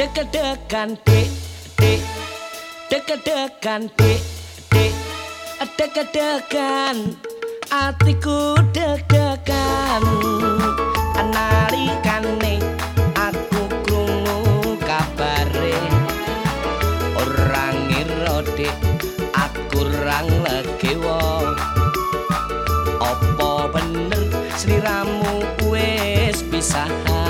dik deg-degan dik dik. Deg-degan atiku deg-degan nalikane aku krungu kabare. Ora ngira dik aku rang legewa apa bener sliramu wis pisahan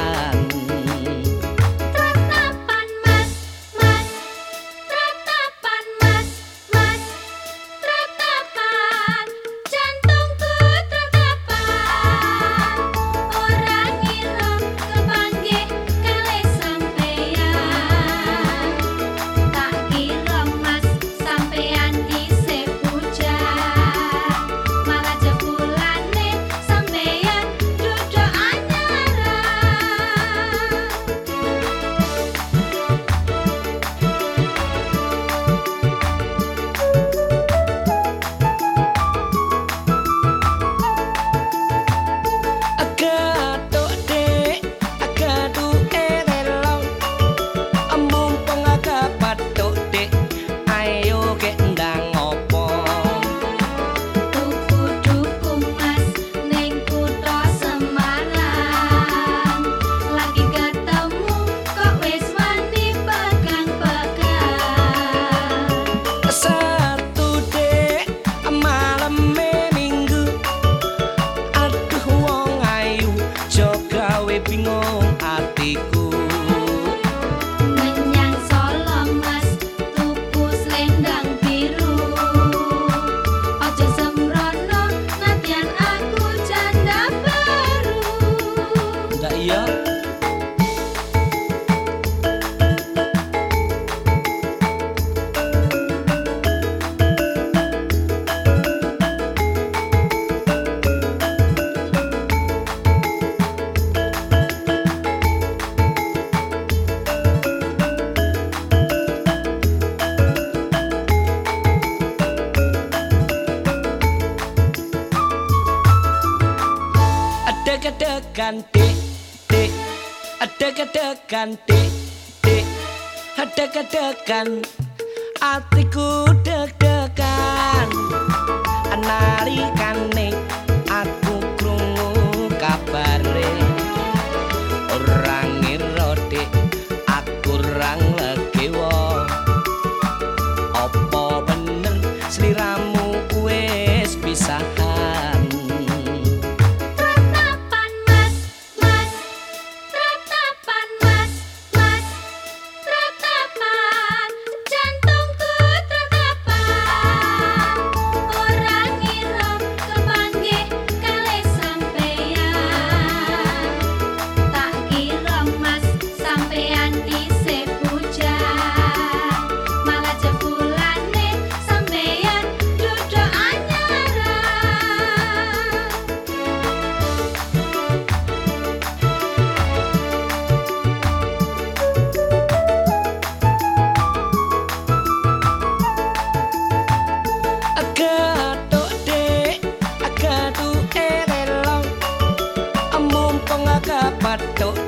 deg-degan dik dik. Deg-degan dik dik. Deg-degan atiku deg-degan. Anari patok